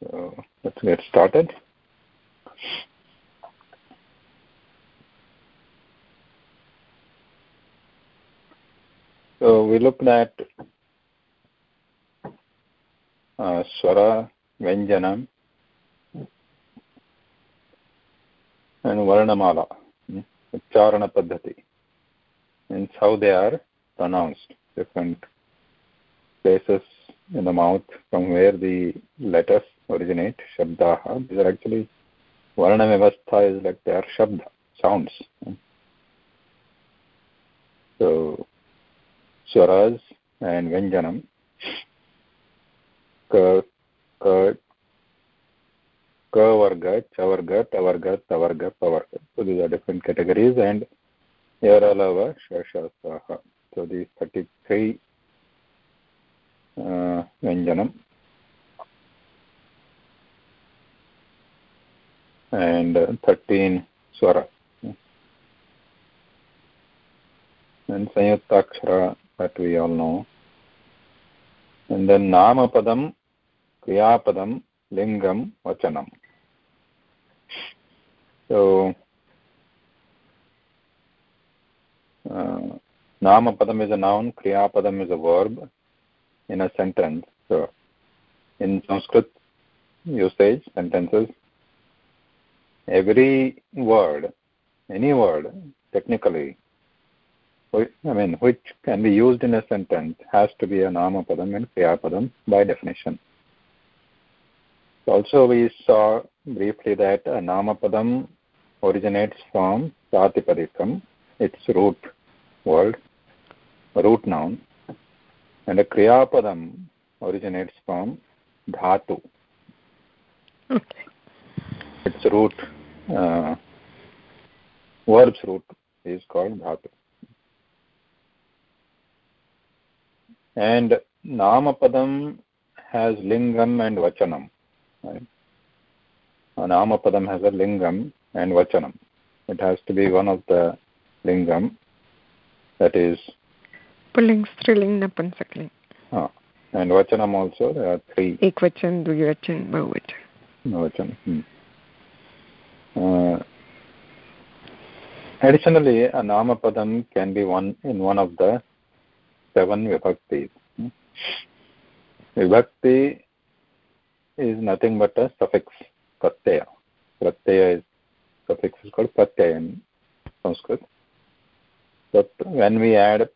So let's get started. So we looked at uh, Swara, and Varnamala, Ucharana Paddhati, and how they are pronounced, different places in the mouth from where the letters originate, Shabdaha. These are actually, Varna Vyavastha is like they are Shabda, sounds. So, Swaras and Vyanjanam, Ka, Ka, Ka Varga, Cha Varga, Ta Varga, Ta Varga, Pa Varga. So these are different categories and Yaralava, Shashasaha. So these 33 uh, Vyanjanam and uh, 13 Swara. And Sanyuktakshara that we all know. And then Namapadam, Kriyapadam, Lingam, Vachanam. So, uh, Namapadam is a noun, kriya Kriyapadam is a verb in a sentence. So, in Sanskrit usage, sentences, every word, any word, technically, I mean, which can be used in a sentence has to be a Namapadam and Kriyapadam by definition. Also, we saw briefly that a Namapadam originates from Pratipadikam, its root word, root noun, and a Kriyapadam originates from Dhatu. Okay. Its root, uh, verb's root is called Dhatu. And Namapadam has Lingam and Vachanam. Right? A Namapadam has a Lingam and Vachanam. It has to be one of the Lingam, that is. Pulling, Striling, Napunsakling. Uh, and Vachanam also, there are three. Ekvachan, Dvivachan, Bahuvachan. Vachanam. Hmm. Uh, additionally, a Namapadam can be one in one of the seven vibhaktis. Vibhakti is nothing but a suffix, pratyaya. Pratyaya is suffix is called pratyaya in Sanskrit. But when we add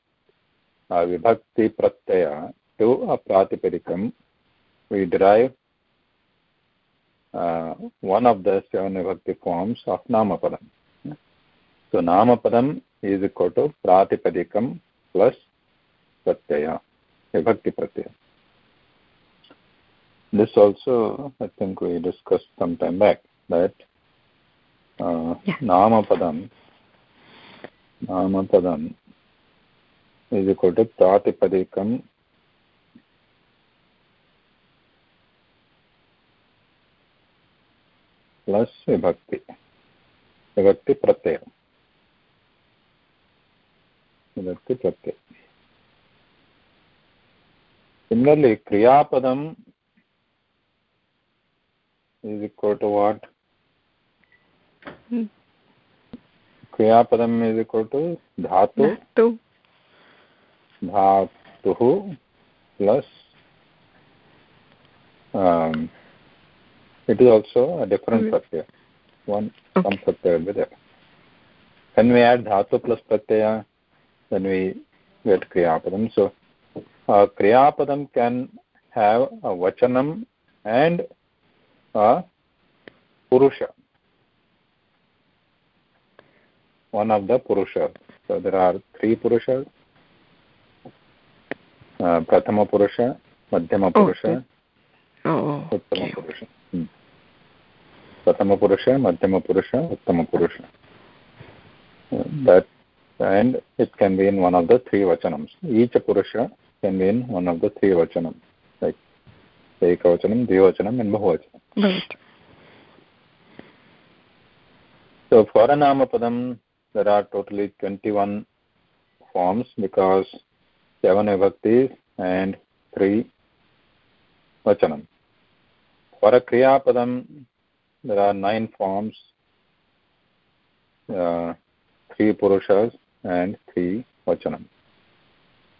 a vibhakti pratyaya to a pratipadikam, we derive uh, one of the seven vibhakti forms of namapadam. So namapadam is equal to pratipadikam plus pratyaya, vibhakti pratyaya. This also, I think we discussed some time back, that uh, Yeah. Namapadam, Namapadam is equal to Pratipadikam plus vibhakti vibhaktipratyaya vibhaktipratyaya similarly kriyapadam is equal to what? Hmm. Kriyapadam is equal to dhatu dhatuh plus it is also a different Mm. pratyaya. One some Okay. pratyaya will be there. When we add dhatu plus pratyaya, then we get kriyapadam. So uh, kriyapadam can have a vachanam and a purusha. One of the purusha. So there are three purushas. Uh, prathama purusha, madhyama purusha, Okay. Oh, उत्तम okay. पुरुष प्रथम पुरुष मध्यम पुरुष उत्तम पुरुष that and it can be in one of the three vachanams each purusha can be in one of the three vachanam like ekavachanam dvivachanam and bahuvachanam Right. so for a namapadam there are totally 21 forms because seven vibhaktis and three vachanam for a Kriyapadam, there are nine forms, uh, three Purushas and three Vachanam.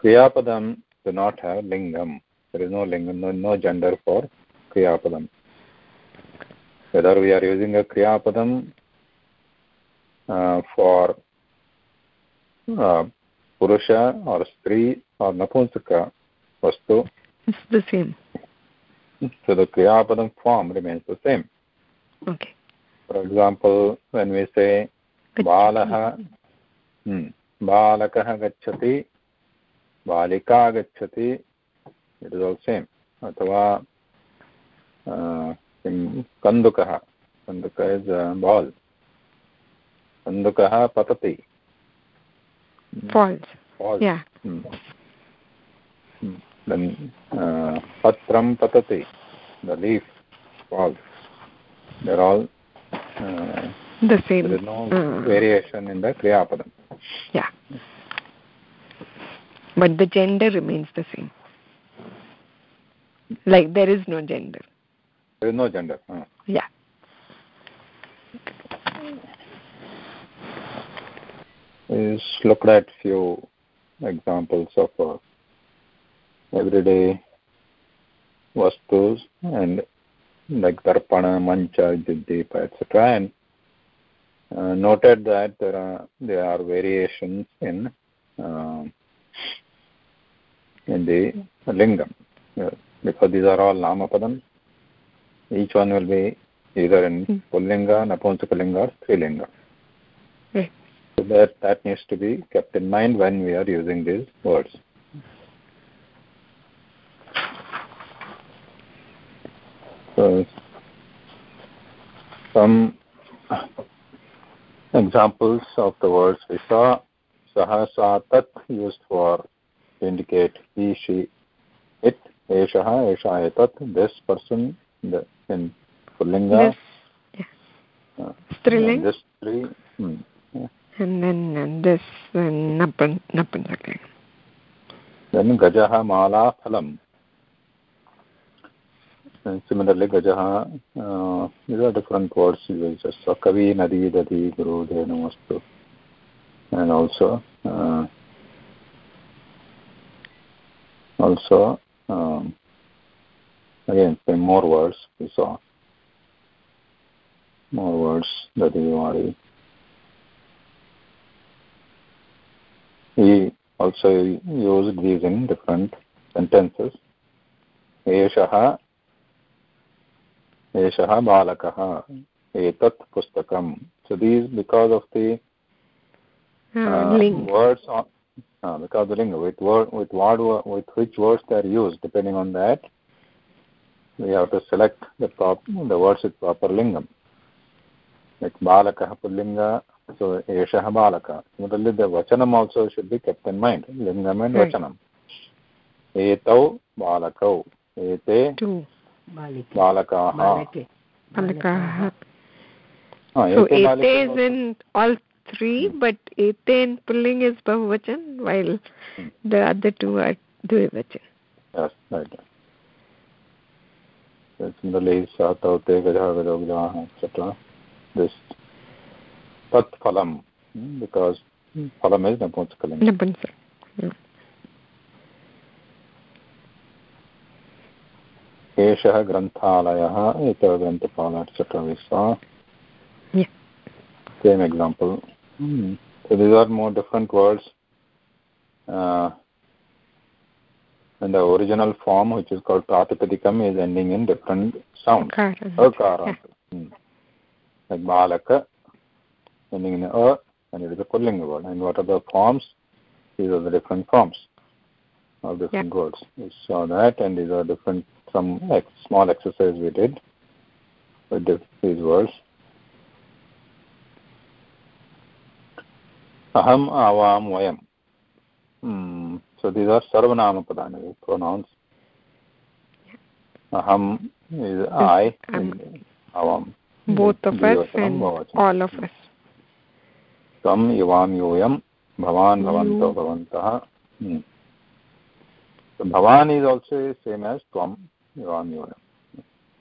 Kriyapadam do not have Lingam. There is no Lingam, no, no gender for Kriyapadam. Whether we are using a Kriyapadam uh, for uh, Purusha or Stri or Napunsaka Vastu, it's the same so the Kriyapadam form remains the same. okay For example, when we say बालः बालकः गच्छति बालिका गच्छति it is all same अथवा किं कन्दुकः कन्दुकः is बाल् कन्दुकः पतति false Falls. yeah. Then uh, patram patati, the leaf falls. They're all uh, the same there is no uh, variation in the kriyapadam. yeah but the gender remains the same like there is no gender There is no gender. Uh. yeah just looked at few examples of uh, everyday vastus and like darpana, mancha, jiddeepa, etc. and uh, noted that there are there are variations in uh, in the lingam uh, because these are all namapadam. Each one will be either in Hmm. pullinga, napunsakalinga, or strilinga. Right. So that that needs to be kept in mind when we are using these words. Some examples of the words we saw saha sa tat used for to indicate he she it eshaha esha etat this person the in pullinga this yeah. uh, striling and this three hmm, yeah. and then uh, this uh, napan napansakling then gajaha mala phalam and similarly gajaha uh, these are different words used so kavi nadi dadi guru de namastu and also uh, also um, again some more words we saw. More words that we already we also used these in different sentences. एषः एषः बालकः एतत् पुस्तकं so these because of the uh, uh, ling words on uh, because the linga with word with word with which words they are used depending on that we have to select the prop the words with proper lingam like balakah pullinga so eshah balaka similarly the vachanam also should be kept in mind lingam and Right. vachanam etau balakau ete two बालिके balakaah बालके balakaah Ah, so ete ete balika is in all three but ete in pulling is bahuvachan while Hmm. the other two are dvivachan Yes, right. So similarly, satau te gaja gaja gaja, etc. This tat phalam, hmm, because phalam is napunsakalinga. napansak एषः ग्रन्थालयः एतः ग्रन्थपालः etc. we saw. Yeah. Same example. Hmm. So these are more different words. Uh, and the original form, which is called pratipadikam, is ending in different sounds. Akara. Akara. Yeah. Hmm. Like balaka, ending in a, and it is a pullinga word. And what are the forms? These are the different forms of different words. We saw that, and these are different, some ex- small exercise we did with this, these words. Aham, avam, vayam. Hmm. So these are sarvanama padani, pronouns. Aham is I, I'm- and avam. both of us Dvivachanam, and bahuvachanam. all of us त्वं युवां यूयं भवान् भवन्तौ You. भवन्तः Hmm. So bhavan is also same as tvam yuvam yuvam.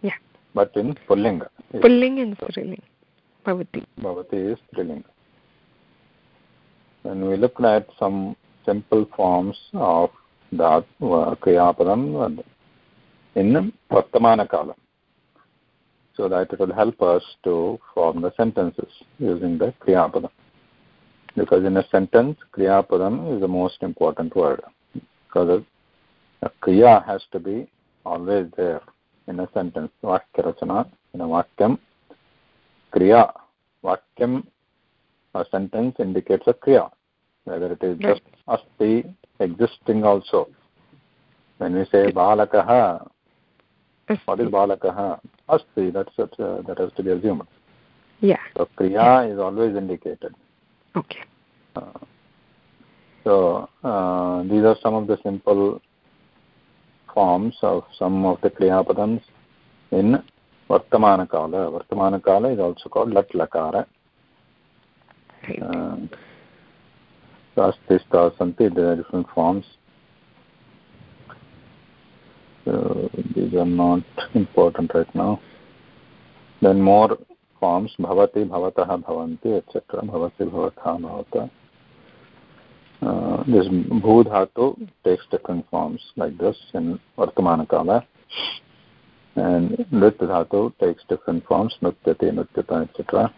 Yeah. but in Pullinga. Pulling and Striling. Bhavati. Bhavati is Strilinga. When we look at some simple forms of the uh, Kriyapadam in Vartamana Kala, so that it will help us to form the sentences using the Kriyapadam. Because in a sentence, Kriyapadam is the most important word. Because a Kriya has to be always there in a sentence. Vakya Rachana, in a Vakyam, Kriya. Vakyam, a sentence indicates a Kriya, whether it is right. just asti, existing also. When we say Balakaha, what is Balakaha? Asti, that's, that's uh, that has to be assumed. Yeah. So Kriya yeah. is always indicated. Okay. Uh, so uh, these are some of the simple forms of some of the Kriyapadams in Vartamana Kala. Vartamana Kala is also called Lat Lakara. Uh, Santi, there are different forms. So these are not important right now. Then more forms, Bhavati, Bhavataha, Bhavanti, etc. Bhavati, Bhavatha, Bhavata. Uh, this bhu dhatu takes different forms like this in Vartamana Kala. And Nrit dhatu takes different forms, Nutyati, Nutyata, etc.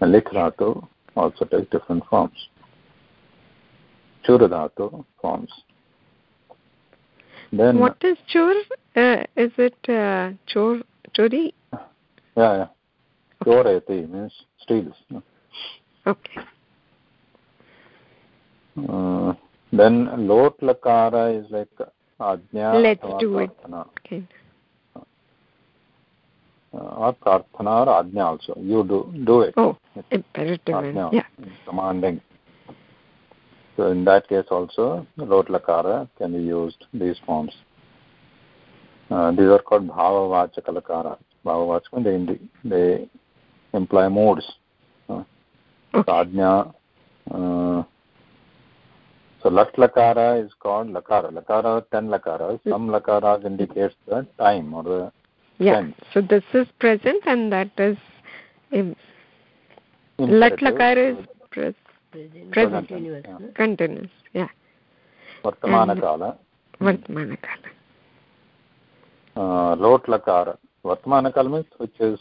And dhatu also takes different forms. Dhatu forms. Then what is chur? Uh, is it uh, chor chori? Yeah, yeah. Chorayati means steals. Okay. Uh, then lot lakara is like ajna Let's do it. Okay. Uh, or prarthana or ajna also. You do do it. Oh, imperative. Yeah. Commanding. So in that case also, lot lakara can be used, these forms. Uh, these are called bhava vachaka lakara. Bhava vachaka, they, they imply moods. Uh, okay. Ajna, uh, so lat lakara is called lakara. Lakara ten lakaras. Some lakaras indicates the time or the yeah. tense. So this is present and that is um, lat lakara is pres- present, present. continuous. Yeah. Continuous. Yeah. Vartamana kala. Vartamana kala. Uh, lot lakara. Vartamana kala means which is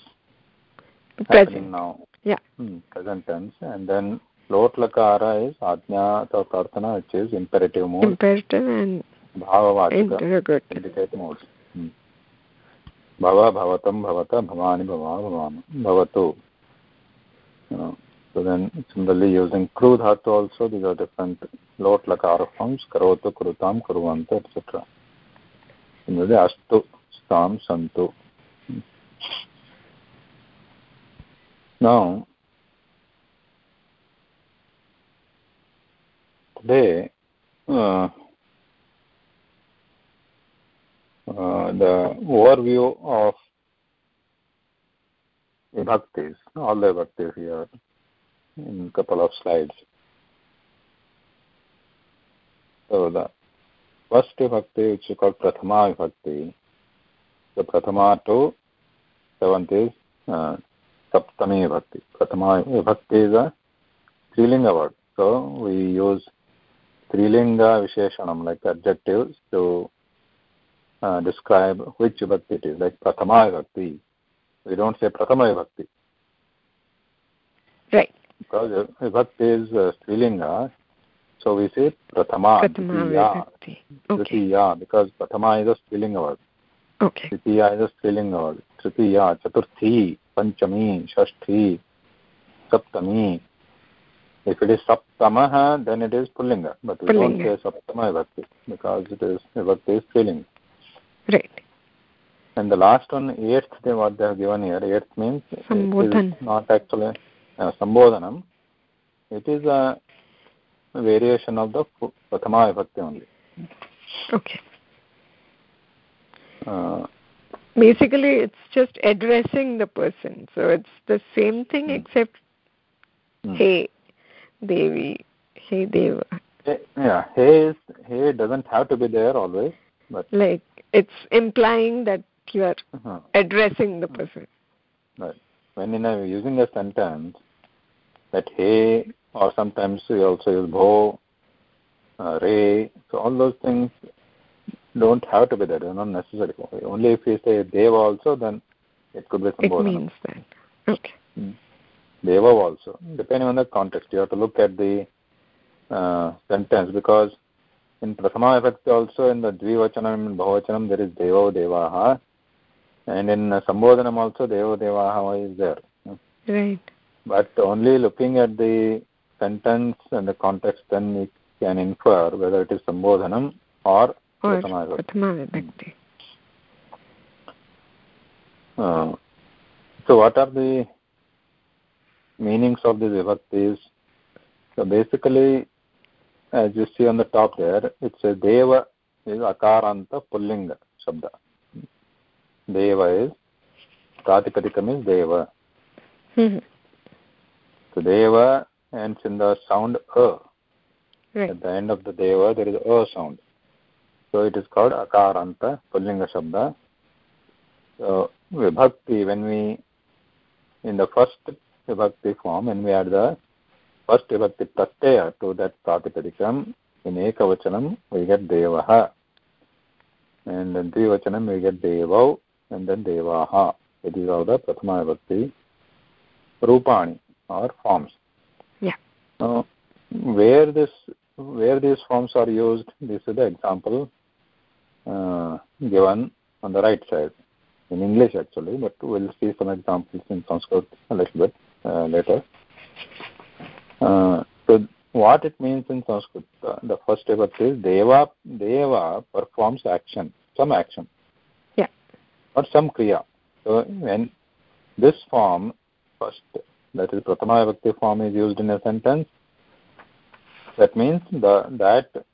present. happening now. Yeah. Hmm, present tense. And then lot lakara is ajna or prarthana which is imperative mode imperative and bhava interrogative indicate modes hmm. bhava bhavatam bhavata bhavani bhava bhavam bhavatu you know, so then similarly using kru dhatu also these are different lot lakara forms karotu krutam kurvantu etc similarly astu stam santu now today uh, uh, the overview of vibhaktis, all the vibhaktis here in a couple of slides. So the first vibhakti which is called Prathama vibhakti, the Prathama to seventh is uh, Saptami vibhakti. Prathama vibhakti is a Strilinga word. So we use strilinga visheshana like adjective to describe which bhakti it is like प्रथमा विभक्ति we don't say प्रथम विभक्ति right because विभक्ति is स्त्रीलिंग so we से प्रथमा द्वितीया because Prathama is a स्त्रीलिंग word Dwitiya is a स्त्रीलिंग word तृतीया चतुर्थी पंचमी षष्ठी सप्तमी if it is saptamaha, then it is pullinga. But we pullinga. don't say saptama vibhakti because it is vibhakti is strilinga. Right. And the last one, eighth, they, what they have given here, eighth means Sambodhan. not actually uh, sambodhanam. It is a variation of the prathama vibhakti only. Okay. Uh, Basically, it's just addressing the person. So it's the same thing hmm. except, hmm. hey, Devi, hey Deva. Yeah, hey is hey doesn't have to be there always, but like it's implying that you are uh-huh. addressing the person right when in a, using a sentence that hey or sometimes we also use bho uh, re so all those things don't have to be there they're not necessary only if we say deva also then it could be sambodhana. it means that okay hmm. Deva also. Depending on the context you have to look at the uh, sentence because in prathama vibhakti also in the dvivachanam and bahuvachanam there is devo devaha and in uh, sambodhanam also devo devaha is there. Right. But only looking at the sentence and the context then you can infer whether it is sambodhanam or or prathama vibhakti uh, so what are the meanings of these vibhaktis so basically as you see on the top there, it's a Deva is Akaranta Pullinga Shabda. Deva is Pratipadikam is Deva. Mm-hmm. So Deva ends in the sound A. Right. At the end of the Deva there is A sound. So it is called Akaranta Pullinga Shabda. So Vibhakti, when we, in the first Vibhakti form, when we add the first vibhakti pratyaya to that pratipadikam in ekavachanam we get devaha and in dvivachanam we get devau and then devaha these are the prathama vibhakti rupani or forms yeah now where this where these forms are used this is the example uh, given on the right side in english actually but we'll see some examples in sanskrit a little bit uh, later uh, so what it means in Sanskrit, uh, the first step is Deva, Deva performs action, some action. Yeah. Or some Kriya. So when this form, first, that is Vibhakti form is used in a sentence, that means the, that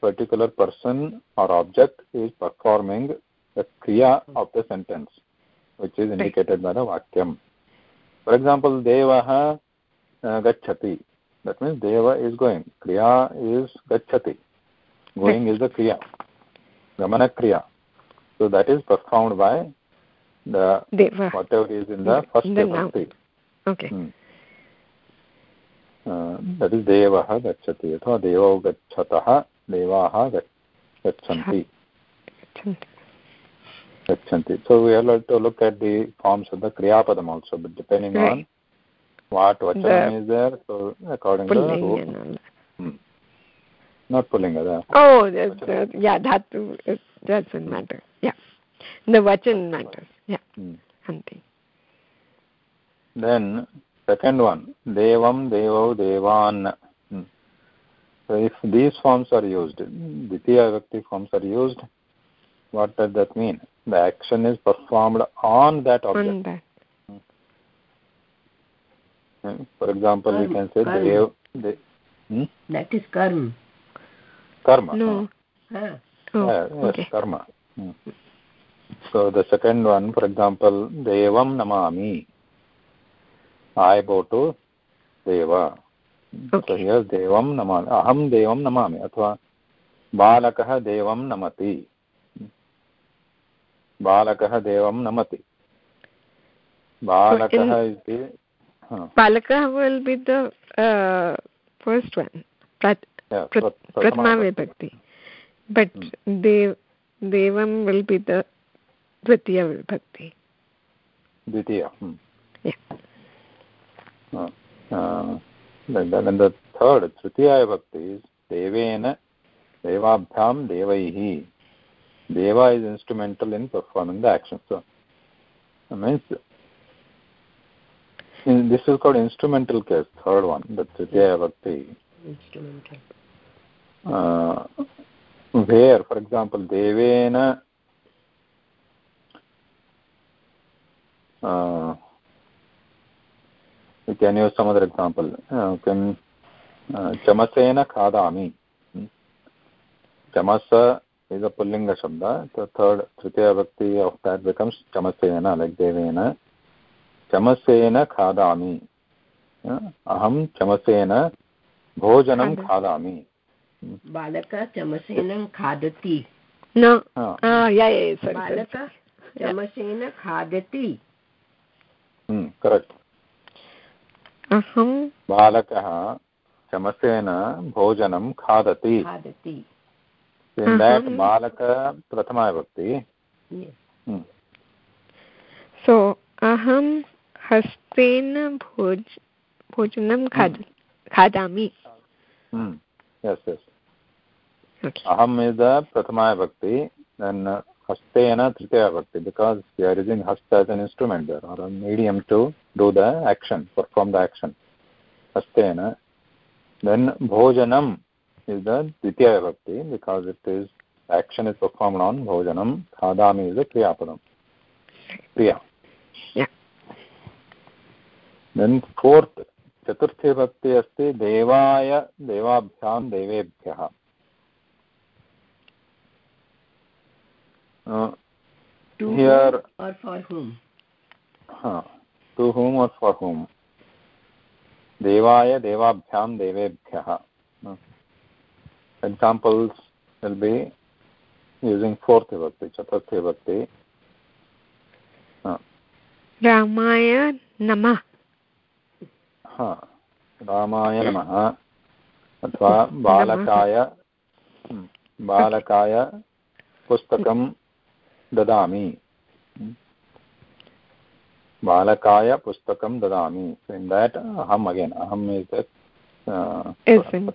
particular person or object is performing the Kriya of the sentence, which is indicated by the Vakyam. For example देवः गच्छति that means Deva is going kriya is gacchati going is the kriya gamanakriya so that is performed by whatever is in the first that is देवः गच्छति अथवा देवौ गच्छतः देवाः गच्छन्ति gachanti so we have to look at the forms of the kriya padam also but depending right. on what vachanam is there so according to hmm. not pullinga there oh that's, uh, yeah that that doesn't matter. Yeah. The vachan matters. Yeah. Hmm. then second one. Devam devau devan. Hmm. so if these forms are used ditya vibhakti forms are used what does that mean the action is performed on that object on that. Hmm. Hmm. for example karma, we can say karma. dev the, hmm? that is karma karma no ah. huh? oh, yes, okay. karma hmm. so the second one for example devam namami i bow to deva okay. so here devam namami aham devam namami athva balakah devam namati बालकः देवं नमति। बालकः इति बालकः will be the first one prathama vibhakti. But hmm. देव देवं will be the द्वितीय विभक्ति. द्वितीय hmm. Third तृतीया विभक्ति देवेन देवाभ्यां देवैः। Deva is instrumental in performing the action. So, that means in, this is called instrumental case, third one, the Tritiya Bhakti. Instrumental. Uh, where, for example, Devena uh, we can use some other example. Uh, can uh, chamasena khadami. Chamasa is a pullinga shabda. The third Tritiya Bhakti of that becomes chamasena, like Devena. चमसेन खादामि अहं चमसेन भोजनं खादामि बालकः चमसेन खादति न बालक चमसेन खादति correct अहं बालकः चमसेन भोजनं खादति खादति बालक प्रथमा विभक्ति सो अहं हस्तेन भोज भोजनं खाद खादामि अहम् इद प्रथमा विभक्ति देन् हस्तेन because you are using hasta as an instrument there are medium to do the action perform the action. हस्तेन then bhojanam is the ditya vibhakti because it is action is performed on bhojanam khadami is the kriya padam kriya yeah then fourth chaturthi bhakti अस्ति देवाय देवाभ्यां देवेभ्यः huh, to whom or for whom देवाय देवाभ्यां देवेभ्यः examples will be using fourth vibhakti chaturthi vibhakti रामाय नमः हा रामाय नमः अथवा बालकाय बालकाय पुस्तकं ददामि बालकाय पुस्तकं ददामि इन् देट् अहम् अगेन् अहम्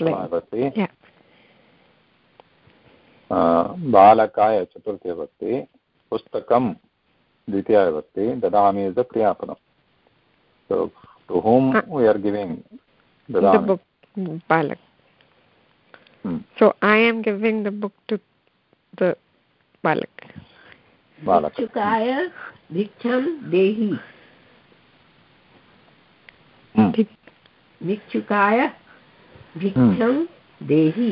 भवति बालकाय चतुर्थीविभक्ति पुस्तकं द्वितीयाविभक्ति ददामि is the kriyapadam so to whom we are giving Balak So I am giving the book to the Balak. Balak. भिक्षुकाय भिक्षं भिक्षुकाय भिक्षं देहि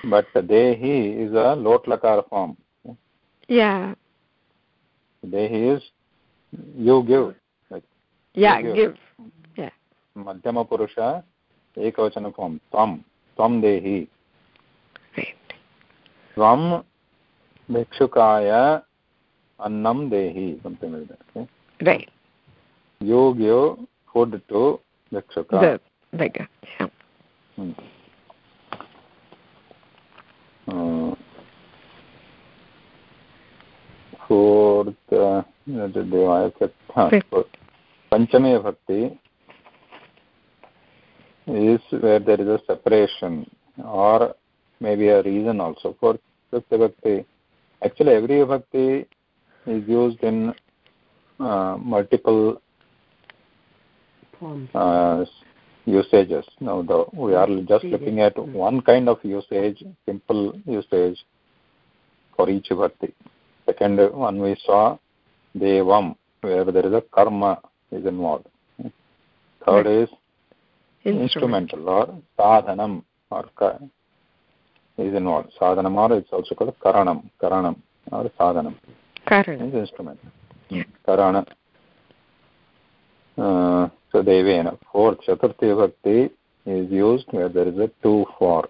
ध्वनिचनमेव बट् देहि इस् अ लोट् लकार फार्म् देहि इस् यु गिव् मध्यमपुरुष एकवचन फार्म् त्वं त्वं देहि त्वं भिक्षुकाय अन्नं देहि something like that okay? right you give food to bhikshuka the beggar yeah hmm. Fourth uh, devaya panchami bhakti is where there is a separation or maybe a reason also for fifth bhakti actually every vibhakti is used in uh, multiple uh, usages. Now the, we are just looking at one kind of usage simple usage for each vibhakti second one we saw devam where there is a karma is involved third is instrumental or sadhanam or is involved. Sadhanam or it's also called Karanam. Karanam or Sadhanam. Karanam. Is instrument. Yeah. Karana. Uh, so Devena. Fourth, Chaturthi Bhakti is used where there is a two for.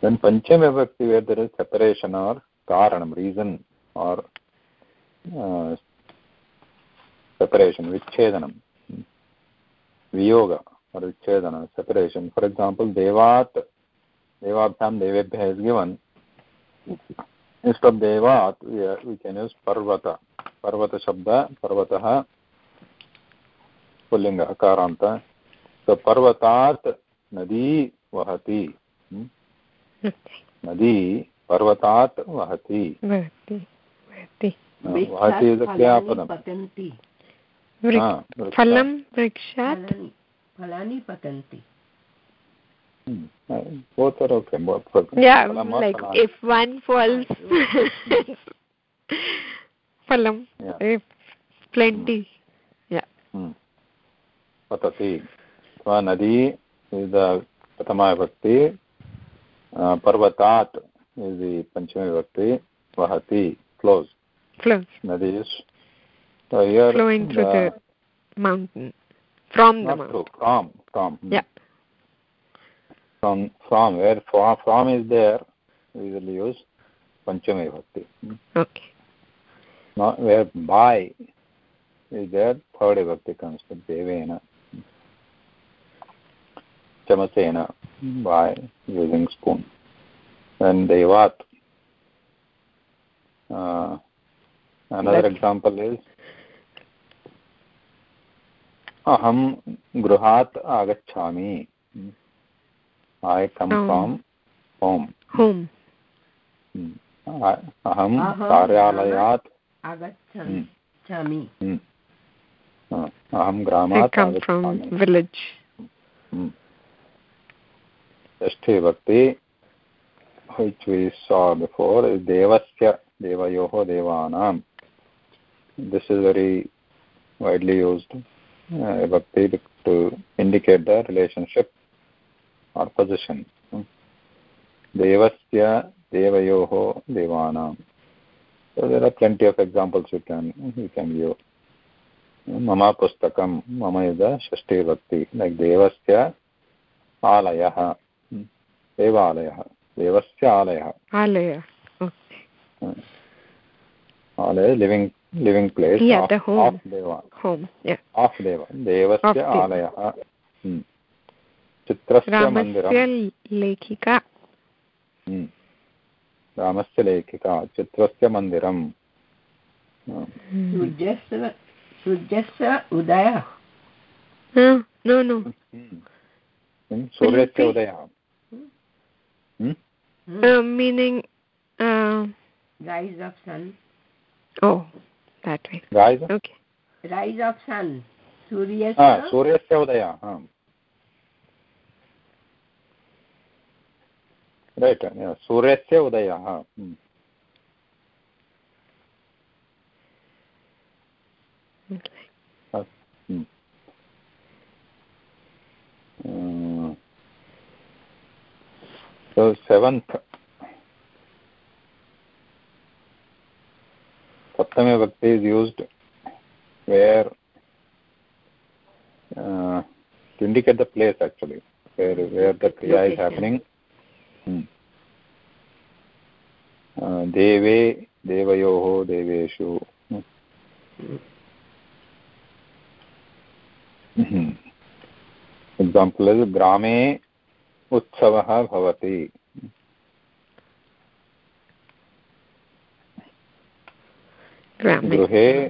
Then Panchami Bhakti where there is separation or karana reason और separation विच्छेदन वियोग और् vichchhedanam separation for example देवात् देवाभ्यां देवेभ्यः is given instead of देवात् we can use parvata parvatashabda parvatah पुल्लिङ्गः कारान्त पर्वतात् नदी वहति नदी पर्वतात् वहति वहति पतन्ति फलं वृक्षात् फलानि पतन्ति both are okay both are okay. yeah Palam like if one falls phalam yeah. if plenty mm. yeah mm. patati so nadi is the prathama vibhakti uh, parvatat पञ्चमी विभक्ति वहति फ्लोस् flows नदी is so here flowing through the mountain from the not mountain through from from Yeah. from from where from, from is there we will use panchami vibhakti okay not where by is there third vibhakti comes with devena chamasena by using spoon देवात् uh, another Let's... example is अहं गृहात् आगच्छामि I come from home home अहं कार्यालयात् आगच्छामि अहं ग्रामात् village षष्ठी भक्ति which we saw before is devasya devayoho devanam this is very widely used uh, bhakti to indicate the relationship or position Hmm. devasya devayoho devanam so there are plenty of examples you can you can give mama pustakam mama is the shashti bhakti like devasya आलयः देवालयः देवस्य आलयः आलयः living living place of देव of देव देवस्य आलयः चित्रस्य लेखिका रामस्य लेखिका चित्रस्य मन्दिरं सूर्यस्य उदयः सूर्यस्य उदयः uh, meaning uh, rice of सन् oh that way गाय् okay rice of सन् हा, सूर्यस्य सूर्यस्य उदयः आम् रैट् सूर्यस्य उदयः हम्म। Hmm. Uh, so seventh Saptami Bhakti is used where uh, to indicate the place actually where where the kriya is happening. Hmm. Uh, देवे देवयोः देवेषु example is ग्रामे उत्सवः भवति। गृहे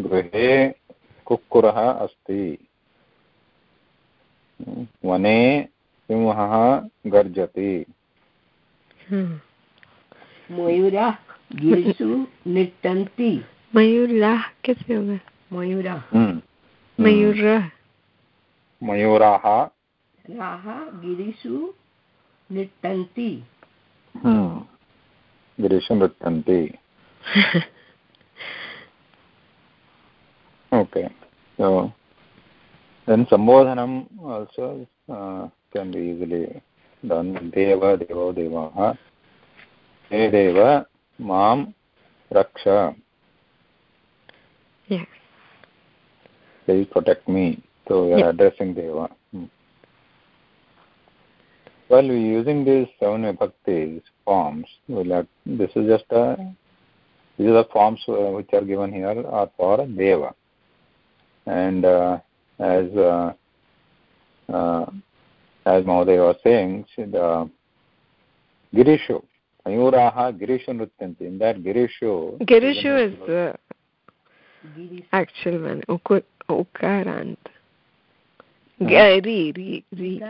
गृहे कुक्कुरः अस्ति। वने सिंहः गर्जति. मयूरः गिरिषु निट्टन्ति। मयूरः कैसे होगा? मयूरः। मयूरः। मयूराः राः गिरिषु हम्म, गिरिषु नृत्यन्ति so then sambodhanam also uh, can be easily done deva devo devah he deva mam raksha yeah please protect me so we are Yeah. addressing deva While we're using these seven vibhaktis forms, we'll have, this is just a, these are the forms uh, which are given here are for Deva. And uh, as uh, uh, as Mahodaya was saying, the Girishu, Mayuraha Girishu Nrityanti, in that Girishu. Girishu is the actual one, Ukarant. Giri, uh, Ri, Ri.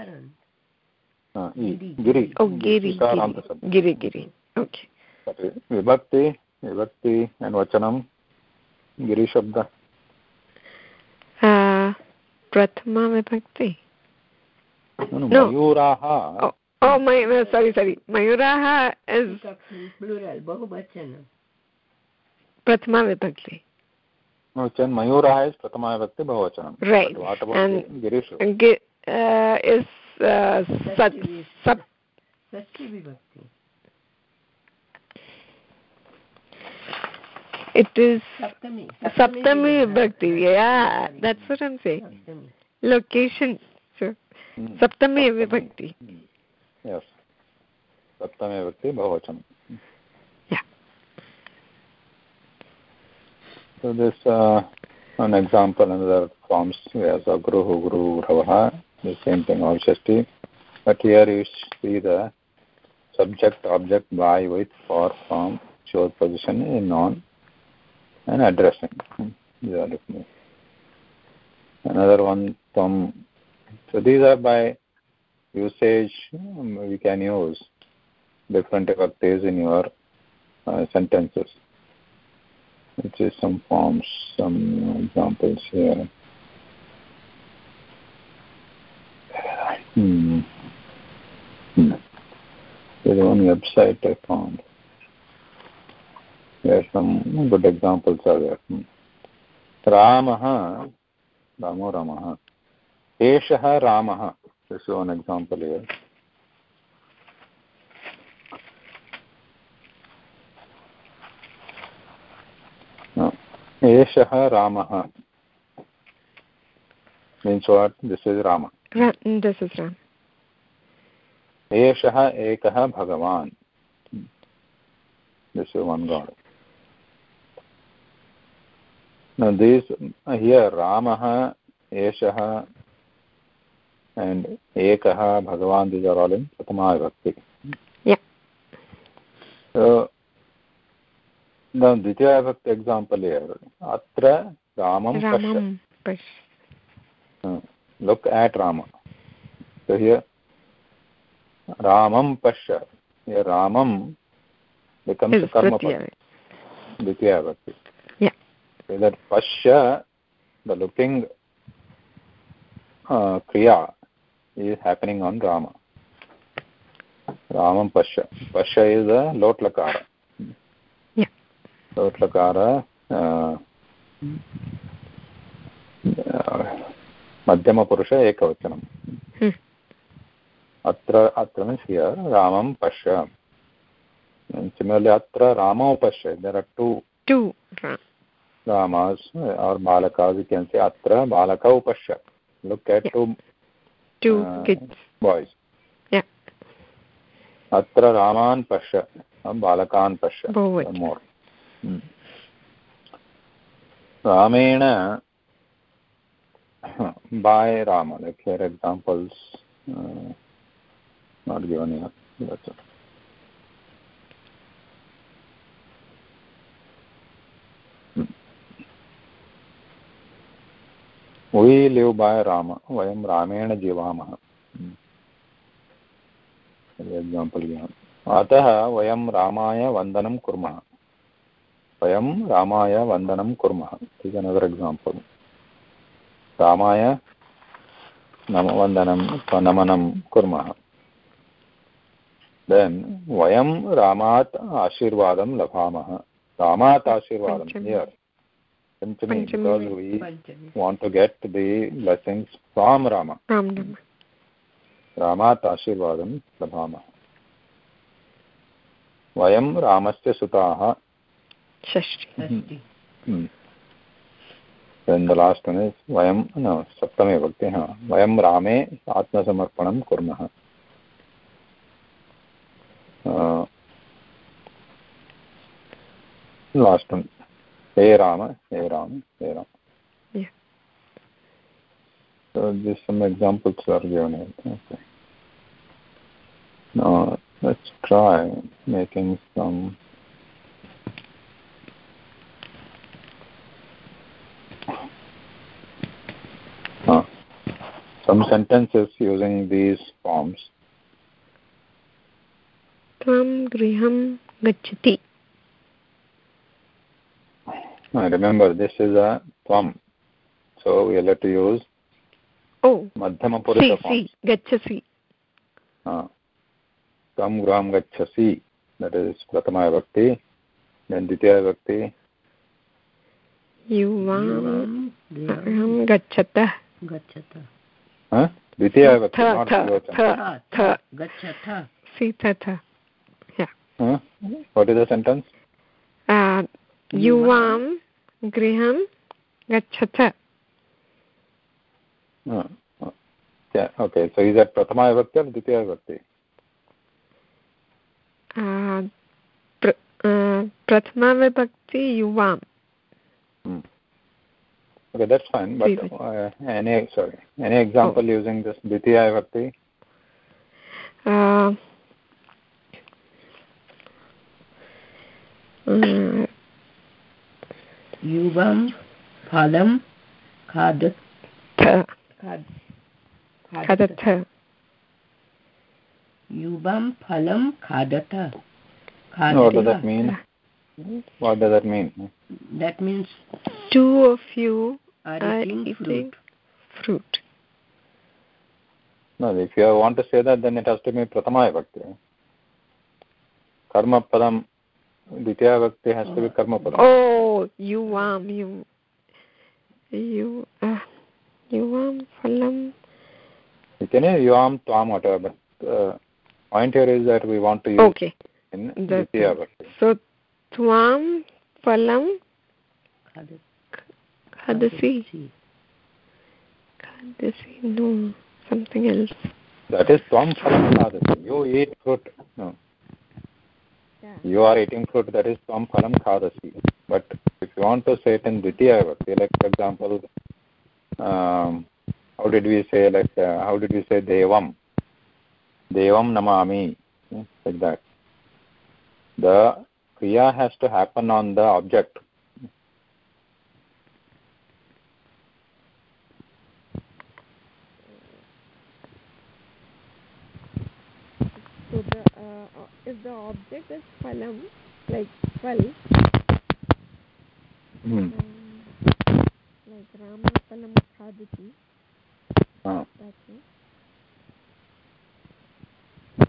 Giri Giri Giri okay vibhakti vibhakti vachanam गिरिशब्द प्रथमा विभक्ति मयूराः Oh, my, sorry, sorry. Mayuraha is... Plural, बहुवचन. प्रथमा विभक्ति. No, Chan, Mayuraha is prathama vibhakti, bahuvachanam. Right. And Girish. Uh, is uh, it is Saptami saptami vibhakti yeah that's what i'm saying Saptami location so Hmm. saptami vibhakti yes saptame vibhakti bahuvachanam Yeah. so this uh, an example another forms as agruhu guru gravah the same thing all shashti but here you see the subject object by with for form show position in non and addressing. Hmm. these are different. another one from so these are by usage um, we can use different vibhaktis in your uh, sentences. Which is some forms some examples here Hmm. There's one website I found. There are some good examples are there. Hmm. रामः रामो रामः एषः रामः this on example year एषः रामः means what this is रामः एषः एकः भगवान् this is one god now these here ramah एषः and ekah bhagavan these are all in prathama vibhakti Yeah. so now dvitiya vibhakti example here atra ramam pashya ramam pash Uh, look at rama so here ramam pashya here ramam becomes a karma pada dvitiya vibhakti Yeah. so that pashya the looking uh, kriya is happening on Rama. Ramam Pasha. Pasha is a lotlakara. Yeah. Lotlakara. Uh, uh, मध्यमपुरुष एकवचनम्। अत्र अत्र means here रामं पश्य। Similarly अत्र रामौ पश्य। There are two two Ramas और् बालकास् you can say अत्र बालकौ पश्य। Look at two two boys अत्र रामान् पश्य बालकान् पश्य। More hmm. रामेण by Rama like here examples uh, not given here that's it we live by Rama वयं रामेण जीवामः एक्साम्पल् अतः वयं रामाय वन्दनं कुर्मः वयं रामाय वन्दनं कुर्मः इस् अनदर् एक्साम्पल् रामाय नम वन्दनं नमनं कुर्मः देन् वयं रामात् आशीर्वादं लभामः रामात् आशीर्वादं here Panchami, because we Panchami. want to get the blessings from Rama. Ramnam. Ramat Ashirvadam Labhama. Vayam Ramastya Sutaha. Shashti. the last one is वयं no सप्तमे भक्ति हा वयं रामे आत्मसमर्पणं कुर्मः Uh, last one हे राम हे राम हे Ram Yeah. So just some examples are given here. Okay. Now let's try making some some sentences using these forms. त्वं गृहं गच्छति Now remember, this is a tvam, so we will have to use oh madhyama si purusha form. si gachasi Uh, tvam graham gachasi, that is prathama vibhakti. Then ditya vibhakti, युवां गच्छतः गच्छतः द्वितीय हाँ, What is युवां गृहं गच्छथ okay so is it prathama vibhakti are द्वितीया विभक्ति प्रथमा विभक्ति युवां okay that's fine but uh, any sorry any example oh. using this dvitiya vibhakti uh, युवं फलं खादत् खादथ युवं फलं खादथ what does that mean what does that mean that means two of you are eating, eating fruit. fruit. No, if you want to say that, then it has to be Pratamaya Bhakti. Karma Padam, Ditya Bhakti has to be Karma Padam. Oh, you um, you, you, uh, you um, phalam. You can say you yuam, tuam, whatever, but uh, point here is that we want to use okay. in Ditya Bhakti. So, tuam, phalam, khadasi khadasi no something else. That is tvam phalam khadasi you eat fruit. No. Yeah. you are eating fruit. That is tvam phalam khadasi but if you want to say it in dvitiya vibhakti like for example um, how did we say like uh, how did we say devam? Devam namami. Like that. The kriya has to happen on the object so the uh, if the object is phalam like phal hmm. um, like rama phalam khadati ah. that's it.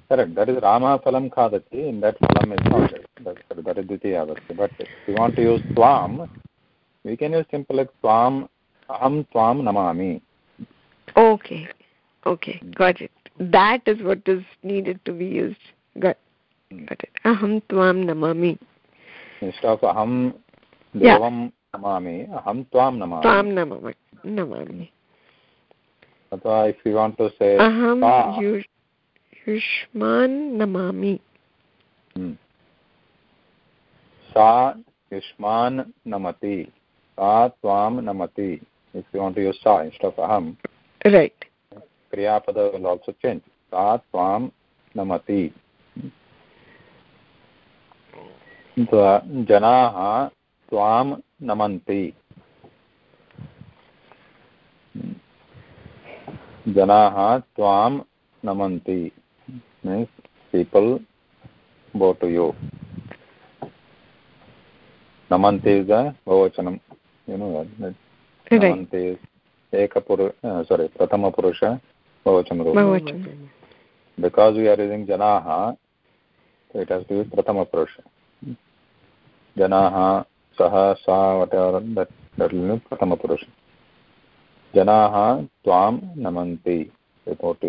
Correct. That is rama phalam khadati in that phalam is object that's that is dvitiya vibhakti but if you want to use tvam, we can use simple like tvam, aham tvam namami. Okay. Okay. Got it. That is what is needed to be used. Got, अहं त्वां नमामि। अहं देवं नमामि। अहं त्वां नमामि। त्वां नमामि। नमामि। अथवा if you want to say अहं युष्मान् Namami. hmm. सा युष्मान् नमति। सा त्वां नमति। If you want to say instead of अहं। Right kriyapada will also change say त्वां नमति। जनाः त्वां नमन्ति। जनाः त्वां नमन्ति। मीन्स् पीपल् यू नमन्ति इस् द बहुवचनं यु नमन्ति एकपुरु uh, सारि प्रथमपुरुष बहुवचन बिकास् यु आर् यूसिङ्ग् जनाः इट् टु प्रथमपुरुष। जनाः सः सा वटारन् प्रथमपुरुष जनाः त्वां नमन्ति रिपोर्ट्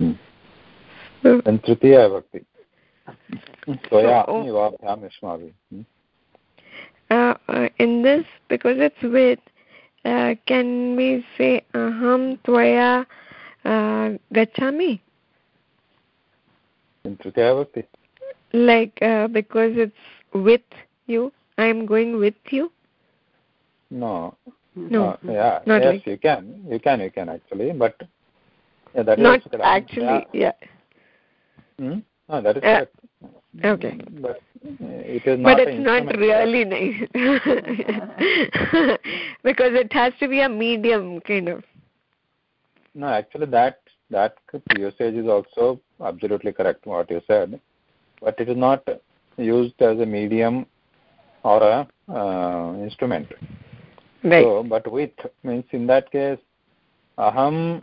hmm. तृतीया भक्ति त्वया युवाभ्याम् oh. युष्माभिः uh, uh, in this because it's with can we say aham tvaya uh, gachami like uh, because it's with you i am going with you no no uh, yeah not yes like. you can you can you can actually but yeah, that not is actually yeah. Hmm? No, that is correct. Okay. But it is not But it's not really nice. because it has to be a medium kind of. No, actually that that usage is also absolutely correct what you said. But it is not used as a medium or a uh, instrument. Right. So, but with means in that case, aham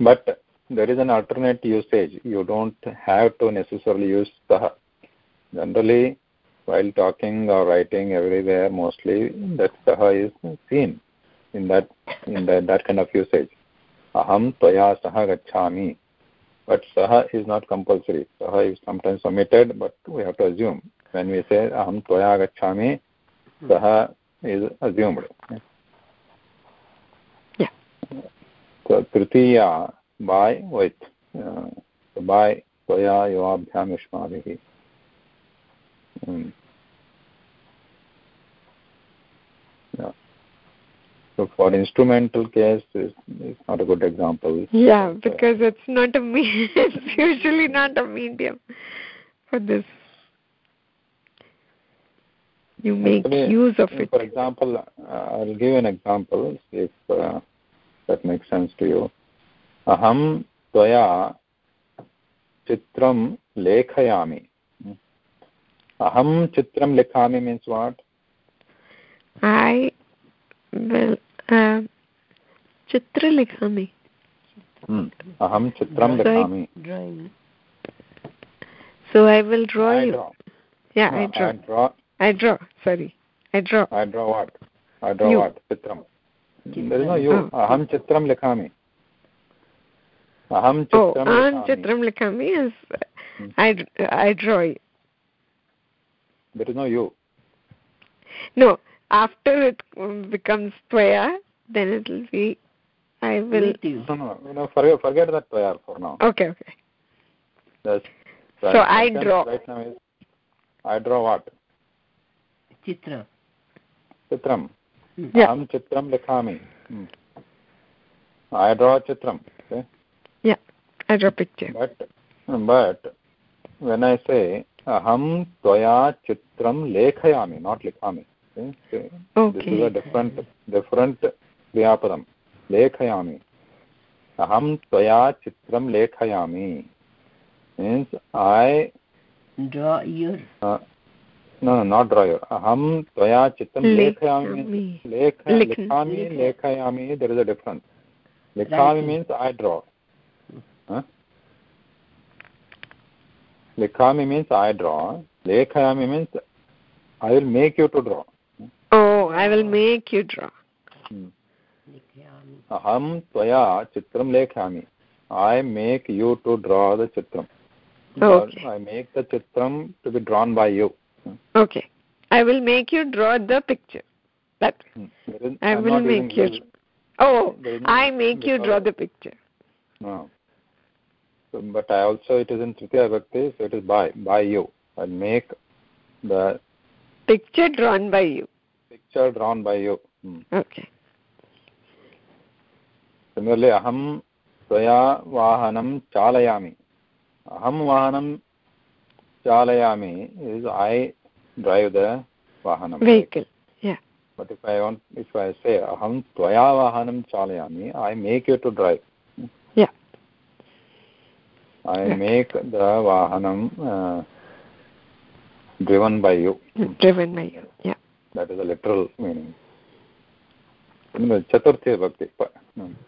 but there is an alternate usage. You don't have to necessarily use saha generally while talking or writing everywhere mostly that saha is seen in that in that, that kind of usage. Aham tvaya saha but saha is not compulsory. Saha is sometimes omitted but we have to assume. When we say aham tvaya saha is assumed. Yeah. So tritiya by with uh, by tvaya yuvabhyam yushmabhihi Mm. Yeah. So for instrumental case, it's, it's not a good example. yeah uh, because it's not a me it's usually not a medium for this you make Actually, use of it For example, uh, I'll give an example, if uh, that makes sense to you. aham tvaya chitram lekhayami aham chitram lekhami means what? I will uh, chitra lekhami aham chitram lekhami so i will draw I you. draw. yeah no, uh, i draw i draw. i draw. Sorry. I draw. I draw what? I draw you. what? Chitram there is no you. Aham chitram likhami. Aham chitram aham likhami. chitram likhami is Hmm. I I draw you There is no you. no after it um, becomes tvaya then it will be I will With you. No, no, no forget, forget that prayer for now. okay okay That's, So the I draw. Right now is, I draw what? Chitra. Chitram. अहं चित्रं लिखामि। हम्म। I draw चित्रं but but when I say अहं त्वया चित्रं लेखयामि not लिखामि different different क्रियापदं. लेखयामि। अहं त्वया चित्रं लेखयामि। मीन्स् ऐ न नाट् ड्रैवर् अहं त्वया चित्तं लेखयामि लेख लिखामि लेखयामि देर् इस् अ डिफ्रेन्स् लिखामि मीन्स् ऐ ड्रा लिखामि means I draw लेखयामि means I will make you to draw I will make you draw अहं त्वया चित्रं लेखामि I make you to draw the chitram I make the chitram to be drawn by you okay I will make you draw the picture that I will make you oh is I make you draw the picture No. So, but I also it is in Tritiya Bhakti, so it is by by you. I make the picture drawn by you picture drawn by you. Hmm. okay Similarly, aham vahanam chalayami. Aham vahanam chalayami is I drive the vahanam. vehicle yeah But if I want, if I say aham tvaya vahanam chalayami, I make you to drive. Yeah. I Yeah. make the vahanam uh, driven by you. driven by you yeah That is a literal meaning. Chaturthi bhakti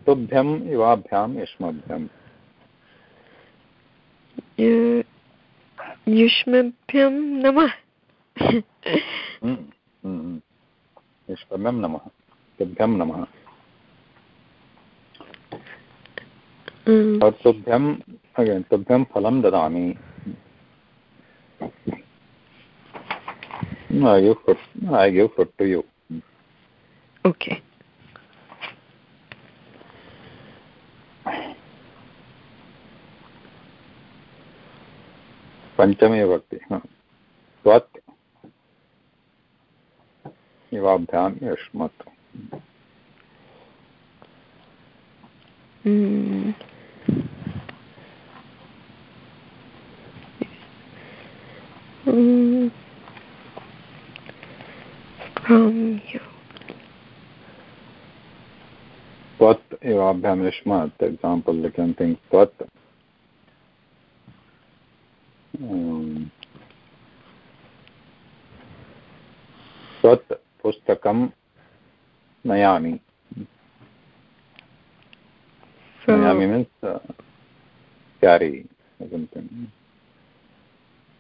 तुभ्यम् इवाभ्याम् युष्मभ्यम् युष्मभ्यं नमः युष्मभ्यं नमः तुभ्यं नमः. तुभ्यं तुभ्यं फलं ददामि I give fruit. I give fruit to you. okay panchami bhakti हा। त्वत् इवाभ्यां युष्मत् mm. Mm. from you त्वत् एवाभ्यां युष्मात् एक्साम्पल् यु केन् थिङ्क् त्वत् नयामि नयामि means carry something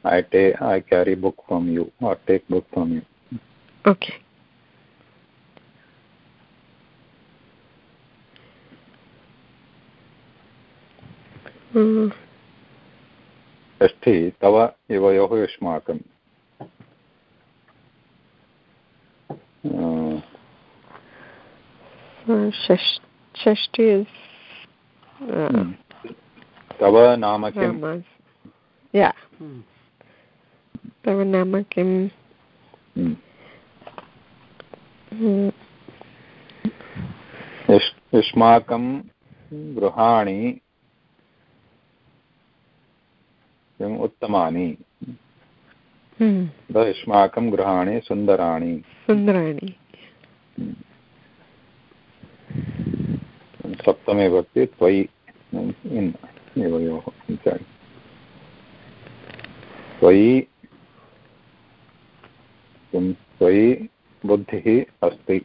i take i carry book from you or take book from you okay shashthi तव इवयोः युष्माकम् षष्ठी तव नाम या तव नाम किम्? युष्माकं गृहाणि किम् उत्तमानि? युष्माकं गृहाणि सुन्दराणि। सुन्दराणि। सप्तमे भवति त्वयि इन् एवयोः त्वयि किं त्वयि बुद्धिः अस्ति।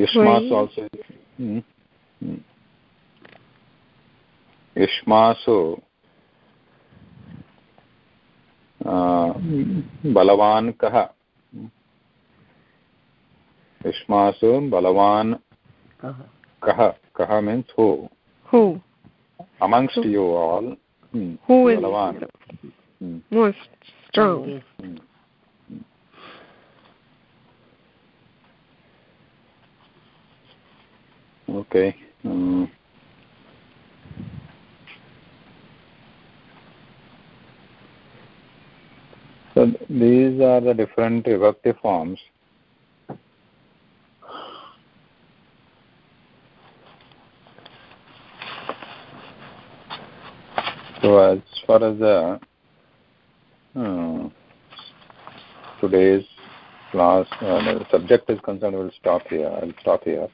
युष्मासु आल्सो युष्मासु बलवान् कः युष्मासु बलवान् कः कः means who who amongst you all hmm, who is balavan hmm. most strong hmm. okay um, these are the different vibhakti forms. So as far as the uh, today's class uh, subject is concerned we'll stop here. I'll stop here